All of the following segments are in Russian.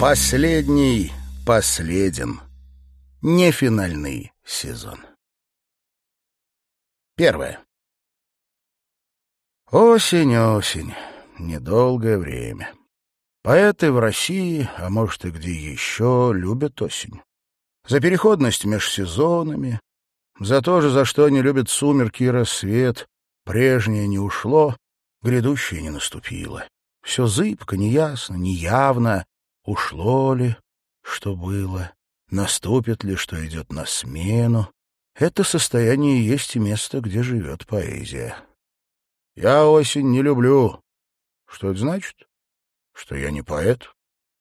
Последний последен. Не финальный сезон. Первое. Осень, осень. Недолгое время. Поэты в России, а может и где еще, любят осень. За переходность меж сезонами, за то же, за что они любят сумерки и рассвет. Прежнее не ушло, грядущее не наступило. Все зыбко, неясно, неявно. Ушло ли, что было, наступит ли, что идет на смену. Это состояние есть место, где живет поэзия. Я осень не люблю. Что это значит? Что я не поэт?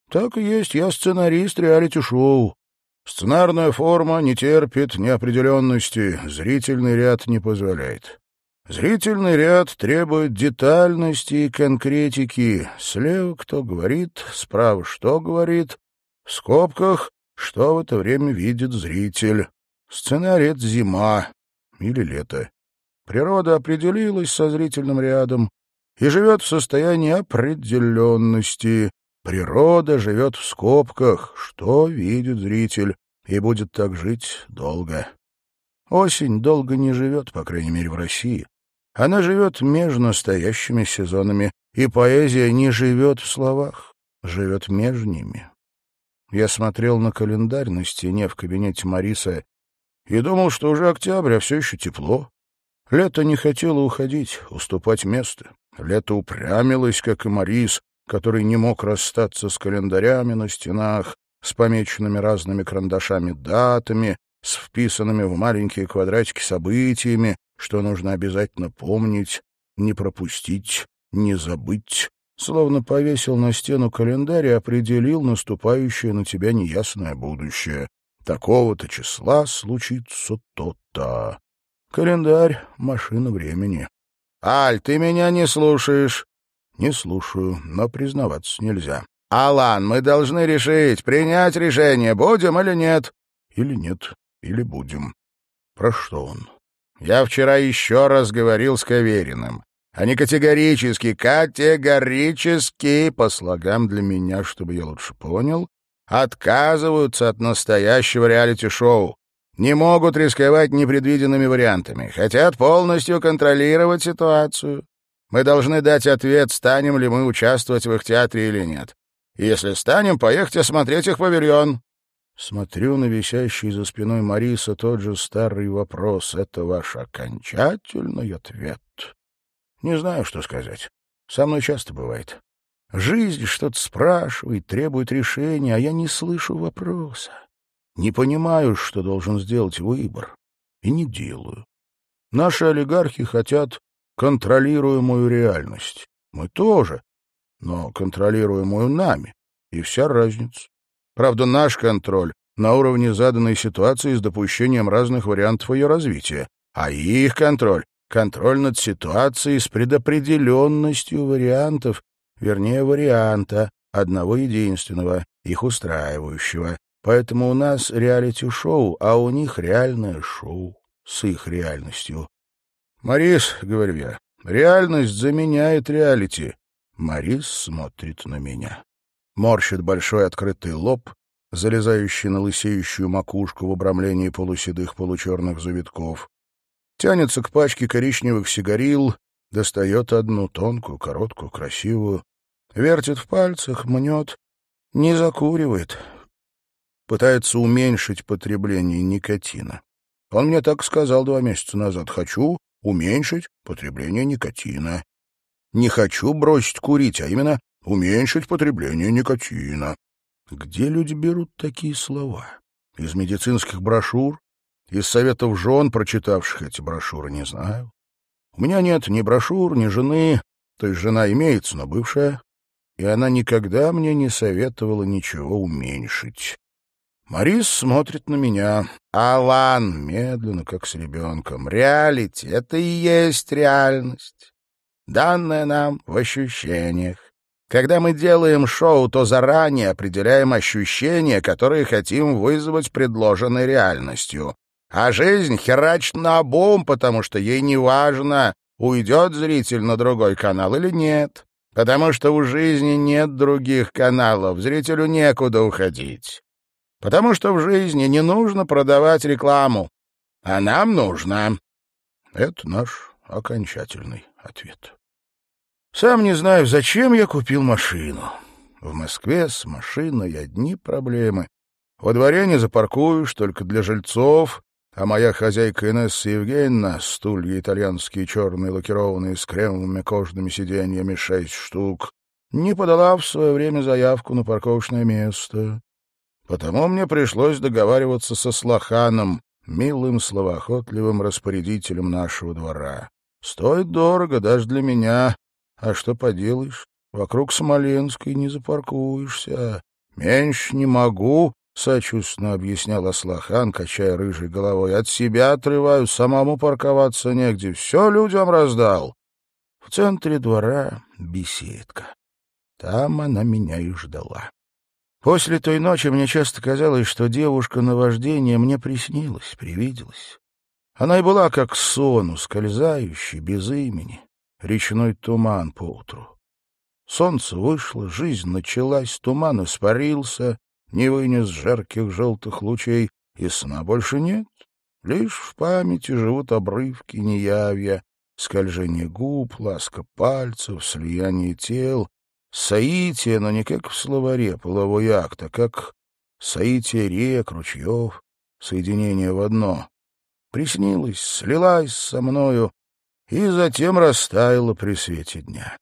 Так и есть, я сценарист реалити-шоу. Сценарная форма не терпит неопределенности, зрительный ряд не позволяет. Зрительный ряд требует детальности и конкретики. Слева кто говорит, справа что говорит, в скобках что в это время видит зритель. Сценарий — это зима или лето. Природа определилась со зрительным рядом и живет в состоянии определенности. Природа живет в скобках, что видит зритель, и будет так жить долго. Осень долго не живет, по крайней мере, в России. Она живет между настоящими сезонами, и поэзия не живет в словах, живет между ними. Я смотрел на календарь на стене в кабинете Мариса и думал, что уже октябрь, а все еще тепло. Лето не хотело уходить, уступать место. Лето упрямилось, как и Марис, который не мог расстаться с календарями на стенах, с помеченными разными карандашами датами, с вписанными в маленькие квадратики событиями, что нужно обязательно помнить, не пропустить, не забыть, словно повесил на стену календарь и определил наступающее на тебя неясное будущее. Такого-то числа случится то-то. Календарь — машина времени. — Аль, ты меня не слушаешь? — Не слушаю, но признаваться нельзя. — Алан, мы должны решить, принять решение, будем или нет? — Или нет, или будем. Про что он? — Я вчера еще раз говорил с Кавериным. Они категорически, категорически, по слогам для меня, чтобы я лучше понял, отказываются от настоящего реалити-шоу. Не могут рисковать непредвиденными вариантами. Хотят полностью контролировать ситуацию. Мы должны дать ответ, станем ли мы участвовать в их театре или нет. Если станем, поехать осмотреть их павильон. Смотрю на висящий за спиной Мариса тот же старый вопрос. Это ваш окончательный ответ. Не знаю, что сказать. Со мной часто бывает. Жизнь что-то спрашивает, требует решения, а я не слышу вопроса. Не понимаю, что должен сделать выбор. И не делаю. Наши олигархи хотят контролируемую реальность. Мы тоже, но контролируемую нами. И вся разница. Правда, наш контроль на уровне заданной ситуации с допущением разных вариантов ее развития, а их контроль контроль над ситуацией с предопределенностью вариантов, вернее, варианта, одного единственного, их устраивающего. Поэтому у нас реалити-шоу, а у них реальное шоу с их реальностью. «Марис», — говорю я, — «реальность заменяет реалити». Марис смотрит на меня. Морщит большой открытый лоб, залезающий на лысеющую макушку в обрамлении полуседых получерных завитков тянется к пачке коричневых сигарил, достает одну тонкую, короткую, красивую, вертит в пальцах, мнет, не закуривает, пытается уменьшить потребление никотина. Он мне так сказал два месяца назад. Хочу уменьшить потребление никотина. Не хочу бросить курить, а именно уменьшить потребление никотина. Где люди берут такие слова? Из медицинских брошюр? Из советов жен, прочитавших эти брошюры, не знаю. У меня нет ни брошюр, ни жены, то есть жена имеется, но бывшая, и она никогда мне не советовала ничего уменьшить. Марис смотрит на меня. Алан, медленно, как с ребенком. Реалити — это и есть реальность, данная нам в ощущениях. Когда мы делаем шоу, то заранее определяем ощущения, которые хотим вызвать предложенной реальностью. А жизнь херачит на обум, потому что ей не важно, уйдет зритель на другой канал или нет. Потому что у жизни нет других каналов, зрителю некуда уходить. Потому что в жизни не нужно продавать рекламу, а нам нужно. Это наш окончательный ответ. Сам не знаю, зачем я купил машину. В Москве с машиной одни проблемы. Во дворе не запаркуешь, только для жильцов, а моя хозяйка Инесса Евгеньевна, стулья итальянские черные лакированные с кремовыми кожаными сиденьями шесть штук, не подала в свое время заявку на парковочное место. Потому мне пришлось договариваться со Слаханом, милым словоохотливым распорядителем нашего двора. Стоит дорого даже для меня, а что поделаешь, вокруг Смоленской не запаркуешься. Меньше не могу, — сочувственно объяснял Аслахан, качая рыжей головой. — От себя отрываю, самому парковаться негде. Все людям раздал. В центре двора беседка. Там она меня и ждала. После той ночи мне часто казалось, что девушка на вождение мне приснилась, привиделась. Она и была как сон, ускользающий, без имени, речной туман поутру. Солнце вышло, жизнь началась, туман испарился, не вынес жарких желтых лучей, и сна больше нет. Лишь в памяти живут обрывки неявья, скольжение губ, ласка пальцев, слияние тел, Соитие, но не как в словаре половой акт, а как соитие рек, ручьев, соединение в одно. Приснилась, слилась со мною и затем растаяла при свете дня.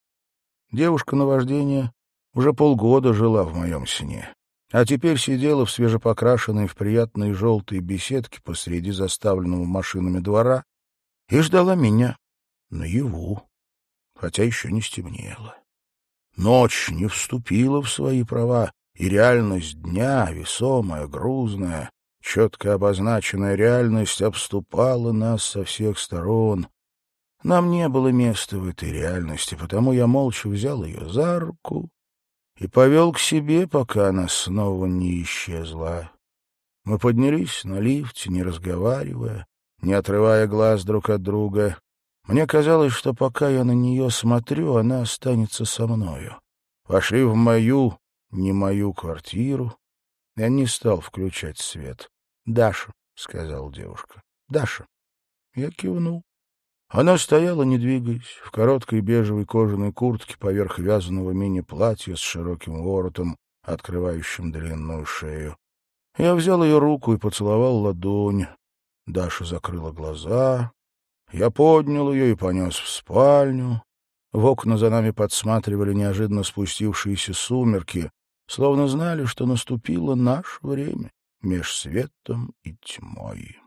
Девушка на вождение уже полгода жила в моем сне, а теперь сидела в свежепокрашенной в приятной желтой беседке посреди заставленного машинами двора и ждала меня наяву, хотя еще не стемнело. Ночь не вступила в свои права, и реальность дня, весомая, грузная, четко обозначенная реальность обступала нас со всех сторон. Нам не было места в этой реальности, потому я молча взял ее за руку и повел к себе, пока она снова не исчезла. Мы поднялись на лифте, не разговаривая, не отрывая глаз друг от друга. Мне казалось, что пока я на нее смотрю, она останется со мною. Вошли в мою, не мою квартиру. Я не стал включать свет. «Даша», — сказала девушка. «Даша». Я кивнул. Она стояла, не двигаясь, в короткой бежевой кожаной куртке поверх вязаного мини-платья с широким воротом, открывающим длинную шею. Я взял ее руку и поцеловал ладонь. Даша закрыла глаза, я поднял ее и понес в спальню. В окна за нами подсматривали неожиданно спустившиеся сумерки, словно знали, что наступило наше время меж светом и тьмой.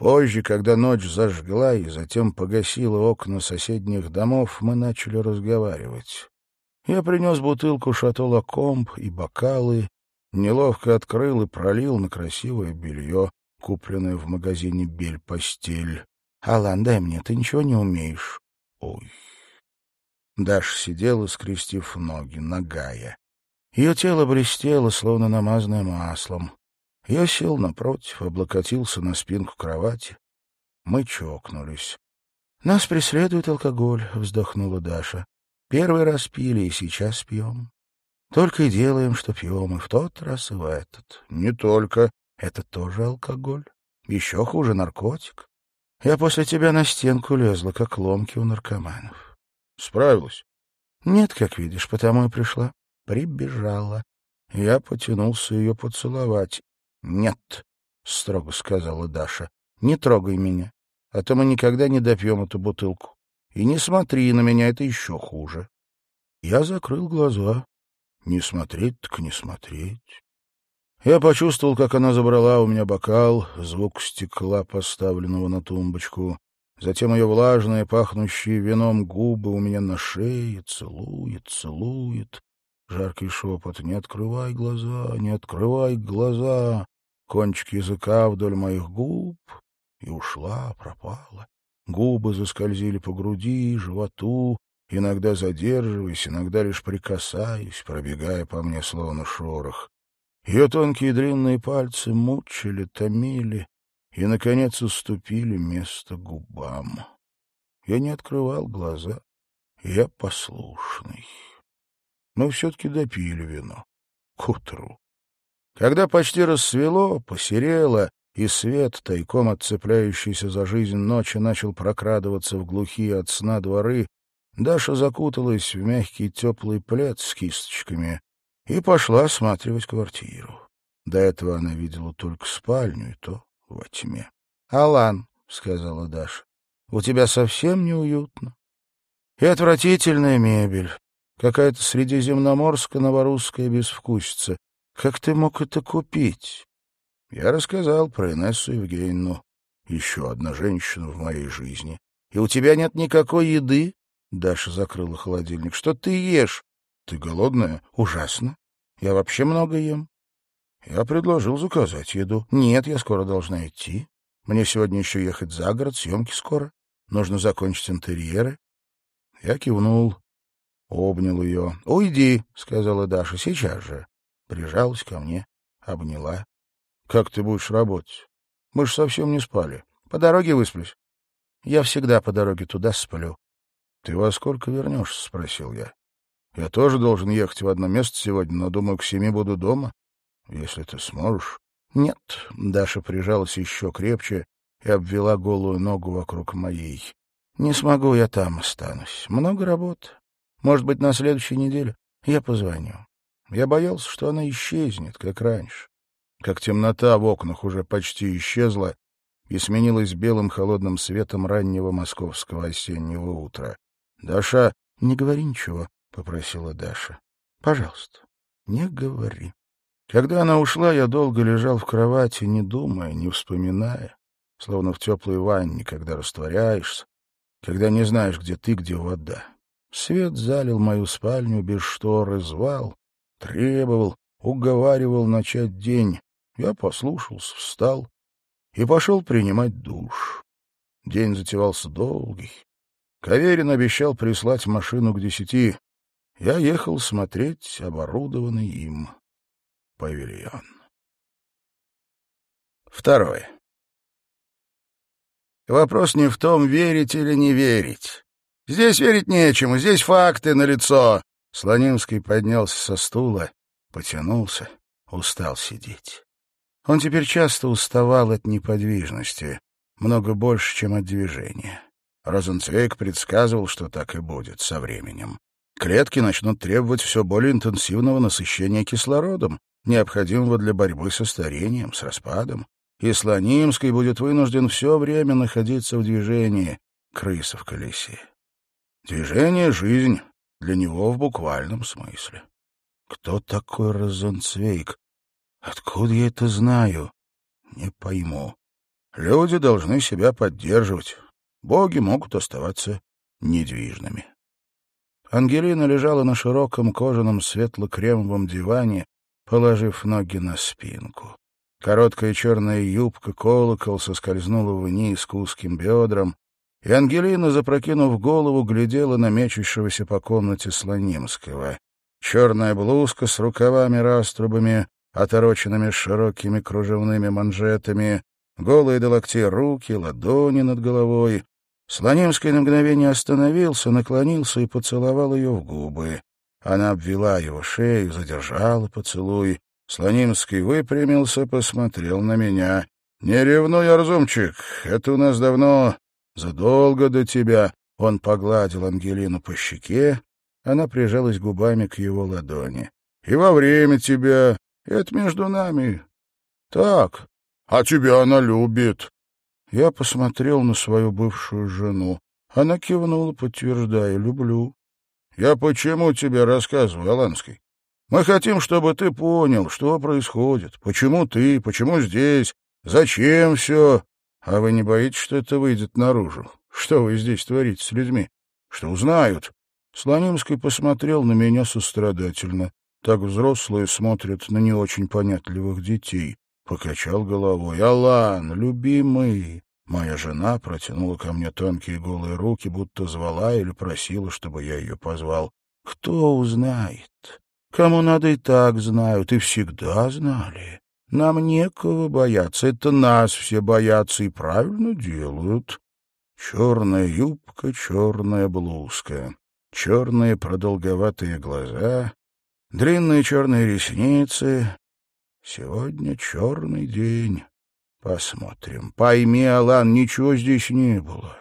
Позже, когда ночь зажгла и затем погасила окна соседних домов, мы начали разговаривать. Я принес бутылку шато комп и бокалы, неловко открыл и пролил на красивое белье, купленное в магазине «Бель-постель». Алан, дай мне, ты ничего не умеешь. Ой. Даша сидела, скрестив ноги, нагая. Ее тело блестело, словно намазанное маслом. Я сел напротив, облокотился на спинку кровати. Мы чокнулись. — Нас преследует алкоголь, — вздохнула Даша. — Первый раз пили, и сейчас пьем. Только и делаем, что пьем, и в тот раз, и в этот. Не только. Это тоже алкоголь. Еще хуже наркотик. Я после тебя на стенку лезла, как ломки у наркоманов. Справилась? Нет, как видишь, потому и пришла. Прибежала. Я потянулся ее поцеловать. Нет, строго сказала Даша, не трогай меня, а то мы никогда не допьем эту бутылку. И не смотри на меня, это еще хуже. Я закрыл глаза. Не смотреть так не смотреть. Я почувствовал, как она забрала у меня бокал, звук стекла, поставленного на тумбочку. Затем ее влажные, пахнущие вином губы у меня на шее целует, целует. Жаркий шепот «Не открывай глаза, не открывай глаза!» Кончик языка вдоль моих губ, и ушла, пропала. Губы заскользили по груди, животу, иногда задерживаясь, иногда лишь прикасаясь, пробегая по мне словно шорох. Ее тонкие длинные пальцы мучили, томили и, наконец, уступили место губам. Я не открывал глаза. Я послушный. Но все-таки допили вино. К утру. Когда почти рассвело, посерело, и свет, тайком отцепляющийся за жизнь ночи, начал прокрадываться в глухие от сна дворы, Даша закуталась в мягкий теплый плед с кисточками и пошла осматривать квартиру. До этого она видела только спальню, и то во тьме. — Алан, — сказала Даша, — у тебя совсем неуютно. И отвратительная мебель, какая-то средиземноморско-новорусская безвкусица. Как ты мог это купить? Я рассказал про Инессу Евгеньевну, еще одна женщина в моей жизни. И у тебя нет никакой еды? Даша закрыла холодильник. Что ты ешь? Ты голодная? Ужасно. Я вообще много ем. Я предложил заказать еду. Нет, я скоро должна идти. Мне сегодня еще ехать за город, съемки скоро. Нужно закончить интерьеры. Я кивнул, обнял ее. — Уйди, — сказала Даша, — сейчас же. Прижалась ко мне, обняла. — Как ты будешь работать? Мы ж совсем не спали. По дороге высплюсь. Я всегда по дороге туда сплю. — Ты во сколько вернешься? — спросил я. — Я тоже должен ехать в одно место сегодня, но, думаю, к семи буду дома. Если ты сможешь. — Нет. Даша прижалась еще крепче и обвела голую ногу вокруг моей. — Не смогу, я там останусь. Много работы. Может быть, на следующей неделе. Я позвоню. Я боялся, что она исчезнет, как раньше. Как темнота в окнах уже почти исчезла и сменилась белым холодным светом раннего московского осеннего утра. — Даша, не говори ничего, — попросила Даша. — Пожалуйста, не говори. Когда она ушла, я долго лежал в кровати, не думая, не вспоминая, словно в теплой ванне, когда растворяешься, когда не знаешь, где ты, где вода. Свет залил мою спальню без шторы, звал, требовал, уговаривал начать день. Я послушался, встал и пошел принимать душ. День затевался долгий. Каверин обещал прислать машину к десяти. Я ехал смотреть оборудованный им павильон. Второе. Вопрос не в том, верить или не верить. Здесь верить нечему, здесь факты налицо. Слонимский поднялся со стула, потянулся, устал сидеть. Он теперь часто уставал от неподвижности, много больше, чем от движения. Розенцвейк предсказывал, что так и будет со временем. Клетки начнут требовать все более интенсивного насыщения кислородом, необходимого для борьбы со старением, с распадом, и Слонимский будет вынужден все время находиться в движении, крыса в колесе. Движение — жизнь, для него в буквальном смысле. Кто такой Розенцвейк? Откуда я это знаю? Не пойму. Люди должны себя поддерживать. Боги могут оставаться недвижными. Ангелина лежала на широком кожаном светло-кремовом диване, положив ноги на спинку. Короткая черная юбка колокол соскользнула вниз к узким бедрам, и Ангелина, запрокинув голову, глядела на мечущегося по комнате Слонимского. Черная блузка с рукавами-раструбами, отороченными широкими кружевными манжетами, голые до локтей руки, ладони над головой. Слонимский на мгновение остановился, наклонился и поцеловал ее в губы. Она обвела его шею, задержала поцелуй. Слонимский выпрямился, посмотрел на меня. — Не ревнуй, Арзумчик, это у нас давно, задолго до тебя. Он погладил Ангелину по щеке, она прижалась губами к его ладони. — И во время тебя, это между нами. — Так, а тебя она любит. Я посмотрел на свою бывшую жену. Она кивнула, подтверждая, люблю. Я почему тебе рассказываю, Аланский? Мы хотим, чтобы ты понял, что происходит, почему ты, почему здесь, зачем все. А вы не боитесь, что это выйдет наружу? Что вы здесь творите с людьми? Что узнают? Слонимский посмотрел на меня сострадательно. Так взрослые смотрят на не очень понятливых детей. Покачал головой. «Алан, любимый!» Моя жена протянула ко мне тонкие голые руки, будто звала или просила, чтобы я ее позвал. Кто узнает? Кому надо и так знают, и всегда знали. Нам некого бояться, это нас все боятся и правильно делают. Черная юбка, черная блузка. черные продолговатые глаза, длинные черные ресницы. Сегодня черный день. Посмотрим. Пойми, Алан, ничего здесь не было.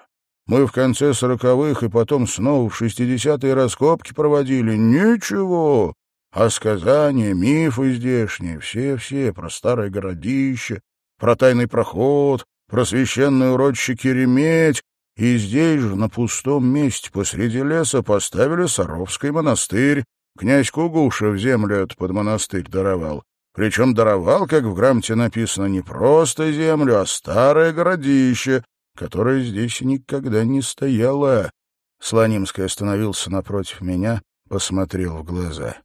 Мы в конце сороковых и потом снова в шестидесятые раскопки проводили. Ничего. А сказания, мифы здешние, все-все, про старое городище, про тайный проход, про священное урочище Кереметь, и здесь же, на пустом месте посреди леса, поставили Саровский монастырь. Князь Кугуша в землю этот под монастырь даровал. Причем даровал, как в грамоте написано, не просто землю, а старое городище, которое здесь никогда не стояло. Слонимский остановился напротив меня, посмотрел в глаза.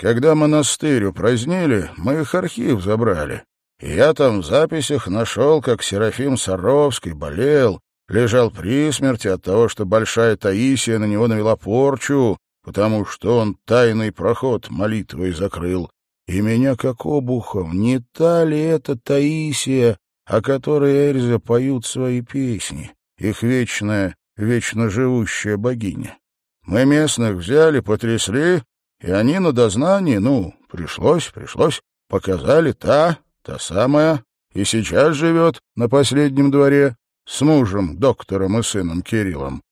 Когда монастырь упразднили, мы их архив забрали. И я там в записях нашел, как Серафим Саровский болел, лежал при смерти от того, что Большая Таисия на него навела порчу, потому что он тайный проход молитвой закрыл. И меня как обухом, не та ли это Таисия, о которой Эльза поют свои песни, их вечная, вечно живущая богиня? Мы местных взяли, потрясли, и они на дознании, ну, пришлось, пришлось, показали та, та самая, и сейчас живет на последнем дворе с мужем, доктором и сыном Кириллом.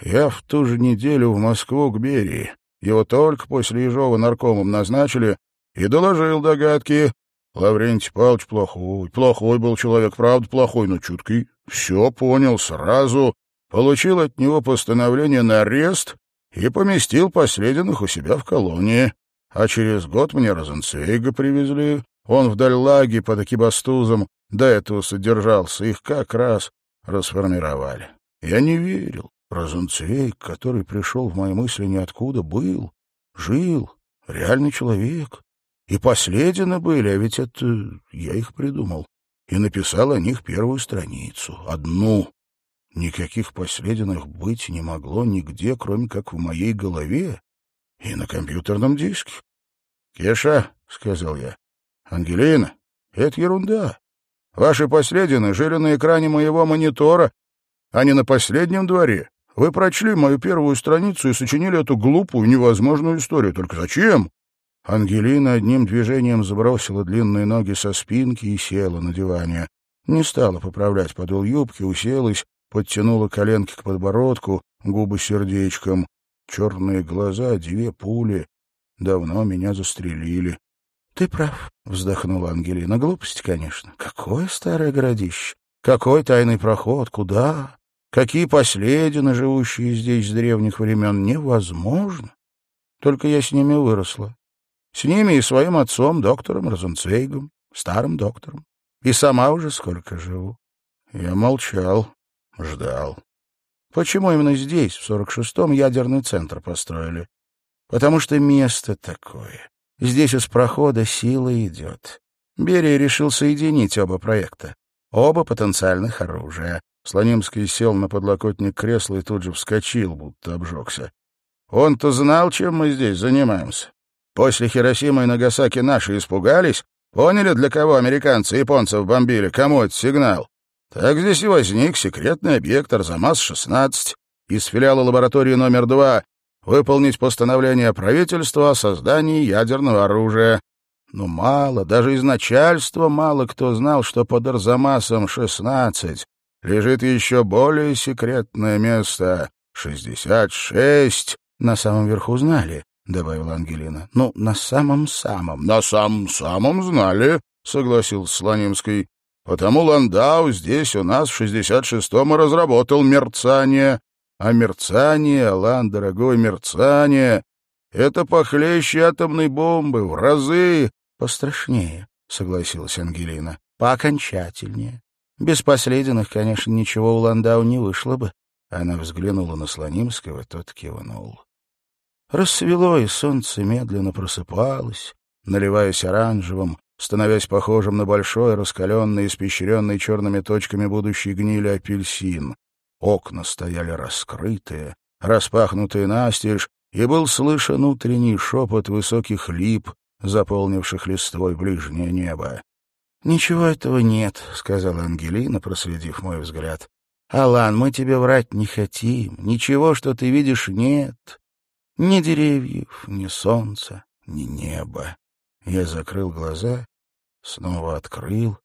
Я в ту же неделю в Москву к Берии. Его только после Ежова наркомом назначили и доложил догадки. Лаврентий Павлович плохой, плохой был человек, правда плохой, но чуткий. Все понял сразу, получил от него постановление на арест и поместил последних у себя в колонии. А через год мне Розенцвейга привезли. Он в Дальлаге под Акибастузом до этого содержался. Их как раз расформировали. Я не верил. Розенцвейг, который пришел в мои мысли ниоткуда, был, жил, реальный человек. И последины были, а ведь это я их придумал. И написал о них первую страницу, одну. Никаких послединых быть не могло нигде, кроме как в моей голове и на компьютерном диске. — Кеша, — сказал я, — Ангелина, это ерунда. Ваши последины жили на экране моего монитора, а не на последнем дворе. Вы прочли мою первую страницу и сочинили эту глупую, невозможную историю. Только зачем? Ангелина одним движением сбросила длинные ноги со спинки и села на диване. Не стала поправлять подол юбки, уселась, подтянула коленки к подбородку, губы сердечком. Черные глаза, две пули. Давно меня застрелили. — Ты прав, — вздохнула Ангелина. — Глупость, конечно. Какое старое городище! Какой тайный проход? Куда? Какие последины, живущие здесь с древних времен? Невозможно. Только я с ними выросла. С ними и своим отцом, доктором Розенцвейгом, старым доктором. И сама уже сколько живу. Я молчал. Ждал. Почему именно здесь, в 46-м, ядерный центр построили? Потому что место такое. Здесь из прохода сила идет. Берия решил соединить оба проекта. Оба потенциальных оружия. Слонимский сел на подлокотник кресла и тут же вскочил, будто обжегся. Он-то знал, чем мы здесь занимаемся. После Хиросимы и Нагасаки наши испугались, поняли, для кого американцы японцев бомбили, кому это сигнал. Так здесь и возник секретный объект Арзамас-16 из филиала лаборатории номер два выполнить постановление правительства о создании ядерного оружия. Но мало, даже из начальства мало кто знал, что под Арзамасом-16 лежит еще более секретное место — 66. На самом верху знали, — добавила Ангелина. — Ну, на самом-самом. — На самом-самом знали, — согласился Слонимский. Потому Ландау здесь у нас в 66-м и разработал мерцание. А мерцание, Алан, дорогой, мерцание — это похлеще атомной бомбы, в разы пострашнее, — согласилась Ангелина. — Поокончательнее. Без последних, конечно, ничего у Ландау не вышло бы. Она взглянула на Слонимского, тот кивнул. Рассвело, и солнце медленно просыпалось, наливаясь оранжевым, становясь похожим на большой, раскаленный, испещренный черными точками будущей гнили апельсин. Окна стояли раскрытые, распахнутые настежь, и был слышен утренний шепот высоких лип, заполнивших листвой ближнее небо. — Ничего этого нет, — сказала Ангелина, проследив мой взгляд. — Алан, мы тебе врать не хотим. Ничего, что ты видишь, нет. Ни деревьев, ни солнца, ни неба. Я закрыл глаза, снова открыл.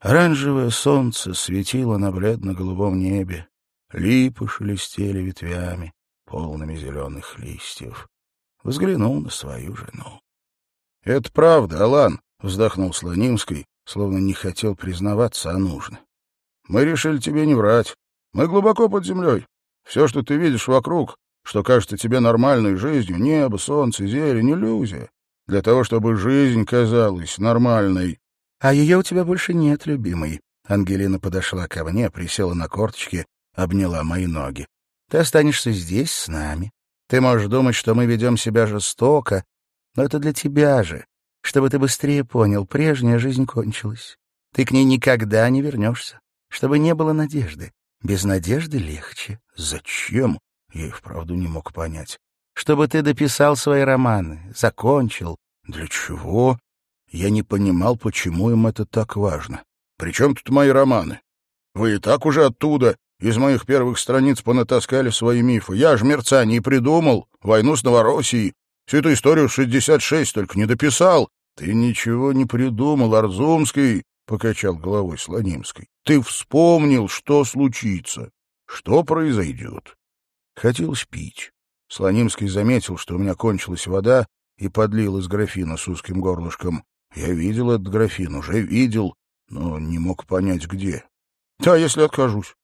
Оранжевое солнце светило на бледно-голубом небе. Липы шелестели ветвями, полными зеленых листьев. Взглянул на свою жену. — Это правда, Алан, — вздохнул Слонимский, словно не хотел признаваться, а нужно. — Мы решили тебе не врать. Мы глубоко под землей. Все, что ты видишь вокруг, что кажется тебе нормальной жизнью, небо, солнце, зелень, иллюзия. Для того, чтобы жизнь казалась нормальной. — А ее у тебя больше нет, любимый. Ангелина подошла ко мне, присела на корточки, обняла мои ноги. — Ты останешься здесь с нами. Ты можешь думать, что мы ведем себя жестоко, но это для тебя же, чтобы ты быстрее понял, прежняя жизнь кончилась. Ты к ней никогда не вернешься, чтобы не было надежды. Без надежды легче. Зачем? Я и вправду не мог понять. Чтобы ты дописал свои романы, закончил. Для чего? Я не понимал, почему им это так важно. Причем тут мои романы? Вы и так уже оттуда, из моих первых страниц понатаскали свои мифы. Я ж мерцание придумал, войну с Новороссией. Всю эту историю 66 только не дописал. Ты ничего не придумал, Арзумский, — покачал головой Слонимский. Ты вспомнил, что случится, что произойдет. Хотелось пить. Слонимский заметил, что у меня кончилась вода, и подлил из графина с узким горлышком. Я видел этот графин, уже видел, но не мог понять, где. — Да, если откажусь.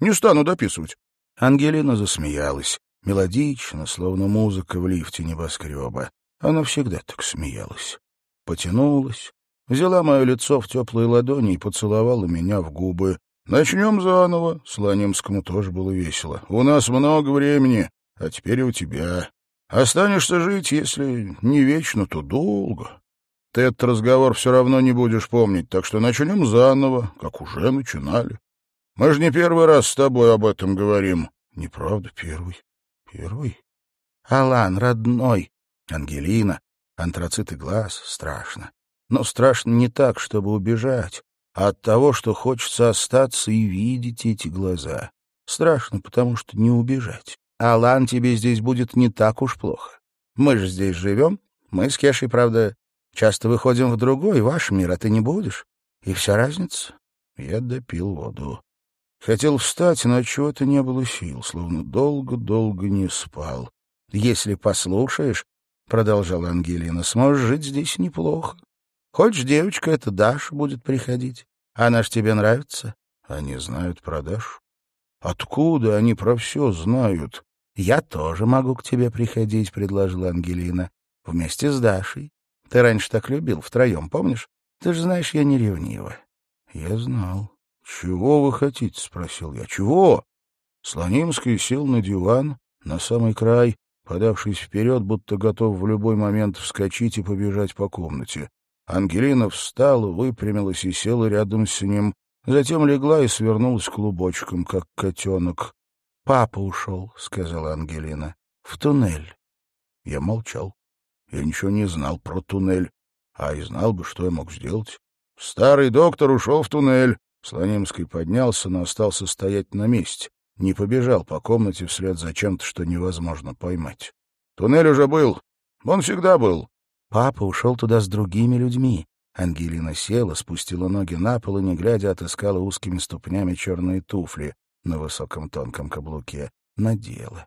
Не стану дописывать. Ангелина засмеялась, мелодично, словно музыка в лифте небоскреба. Она всегда так смеялась. Потянулась, взяла мое лицо в теплые ладони и поцеловала меня в губы. Начнем заново. Слонимскому тоже было весело. У нас много времени, а теперь и у тебя. Останешься жить, если не вечно, то долго. Ты этот разговор все равно не будешь помнить, так что начнем заново, как уже начинали. Мы же не первый раз с тобой об этом говорим. Неправда, первый. Первый? Алан, родной. Ангелина. Антрацит и глаз. Страшно. Но страшно не так, чтобы убежать от того, что хочется остаться и видеть эти глаза. Страшно, потому что не убежать. Алан, тебе здесь будет не так уж плохо. Мы же здесь живем. Мы с Кешей, правда, часто выходим в другой, ваш мир, а ты не будешь. И вся разница. Я допил воду. Хотел встать, но чего-то не было сил, словно долго-долго не спал. «Если послушаешь, — продолжала Ангелина, — сможешь жить здесь неплохо. Хочешь, девочка эта Даша будет приходить? Она ж тебе нравится? Они знают про Дашу. Откуда они про все знают? Я тоже могу к тебе приходить, — предложила Ангелина. Вместе с Дашей. Ты раньше так любил, втроем, помнишь? Ты же знаешь, я не ревнива. Я знал. «Чего вы хотите?» — спросил я. «Чего?» Слонимский сел на диван, на самый край, подавшись вперед, будто готов в любой момент вскочить и побежать по комнате. Ангелина встала, выпрямилась и села рядом с ним, затем легла и свернулась клубочком, как котенок. — Папа ушел, — сказала Ангелина, — в туннель. Я молчал. Я ничего не знал про туннель, а и знал бы, что я мог сделать. Старый доктор ушел в туннель. Слонимский поднялся, но остался стоять на месте. Не побежал по комнате вслед за чем-то, что невозможно поймать. Туннель уже был. Он всегда был. Папа ушел туда с другими людьми. Ангелина села, спустила ноги на пол и, не глядя, отыскала узкими ступнями черные туфли на высоком тонком каблуке. Надела.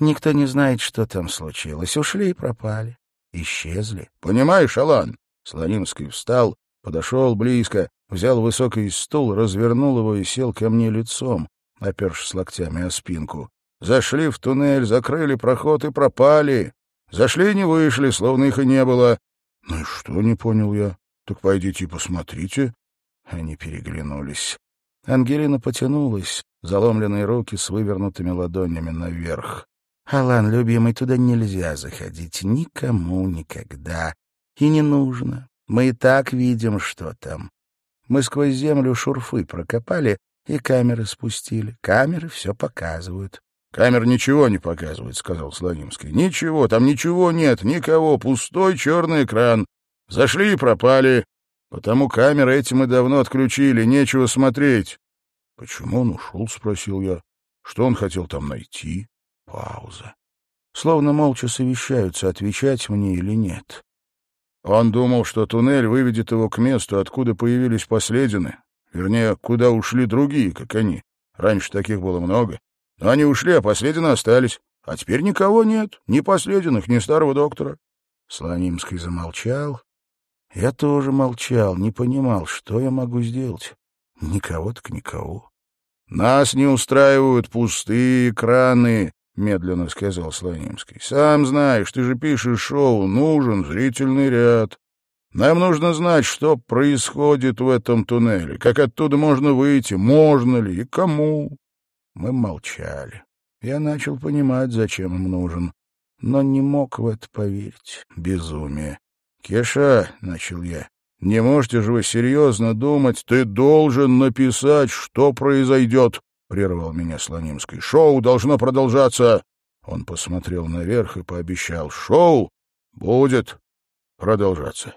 Никто не знает, что там случилось. Ушли и пропали. Исчезли. — Понимаешь, Алан? Слонимский встал, подошел близко, взял высокий стул, развернул его и сел ко мне лицом, опершись локтями о спинку. Зашли в туннель, закрыли проход и пропали. Зашли и не вышли, словно их и не было. Ну и что, не понял я. Так пойдите и посмотрите. Они переглянулись. Ангелина потянулась, заломленные руки с вывернутыми ладонями наверх. «Алан, любимый, туда нельзя заходить. Никому никогда. И не нужно. Мы и так видим, что там. Мы сквозь землю шурфы прокопали и камеры спустили. Камеры все показывают. — Камер ничего не показывает, — сказал Слонимский. — Ничего, там ничего нет, никого, пустой черный экран. Зашли и пропали. Потому камеры эти мы давно отключили, нечего смотреть. — Почему он ушел? — спросил я. — Что он хотел там найти? Пауза. словно молча совещаются, отвечать мне или нет. Он думал, что туннель выведет его к месту, откуда появились последины. Вернее, куда ушли другие, как они. Раньше таких было много. Но они ушли, а последины остались. А теперь никого нет, ни послединых, ни старого доктора. Слонимский замолчал. Я тоже молчал, не понимал, что я могу сделать. Никого так никого. — Нас не устраивают пустые краны, — медленно сказал Слонимский. — Сам знаешь, ты же пишешь шоу, нужен зрительный ряд. Нам нужно знать, что происходит в этом туннеле, как оттуда можно выйти, можно ли и кому. Мы молчали. Я начал понимать, зачем им нужен, но не мог в это поверить. Безумие. «Кеша», — начал я, — «не можете же вы серьезно думать, ты должен написать, что произойдет», — прервал меня Слонимский. «Шоу должно продолжаться». Он посмотрел наверх и пообещал, «Шоу будет продолжаться».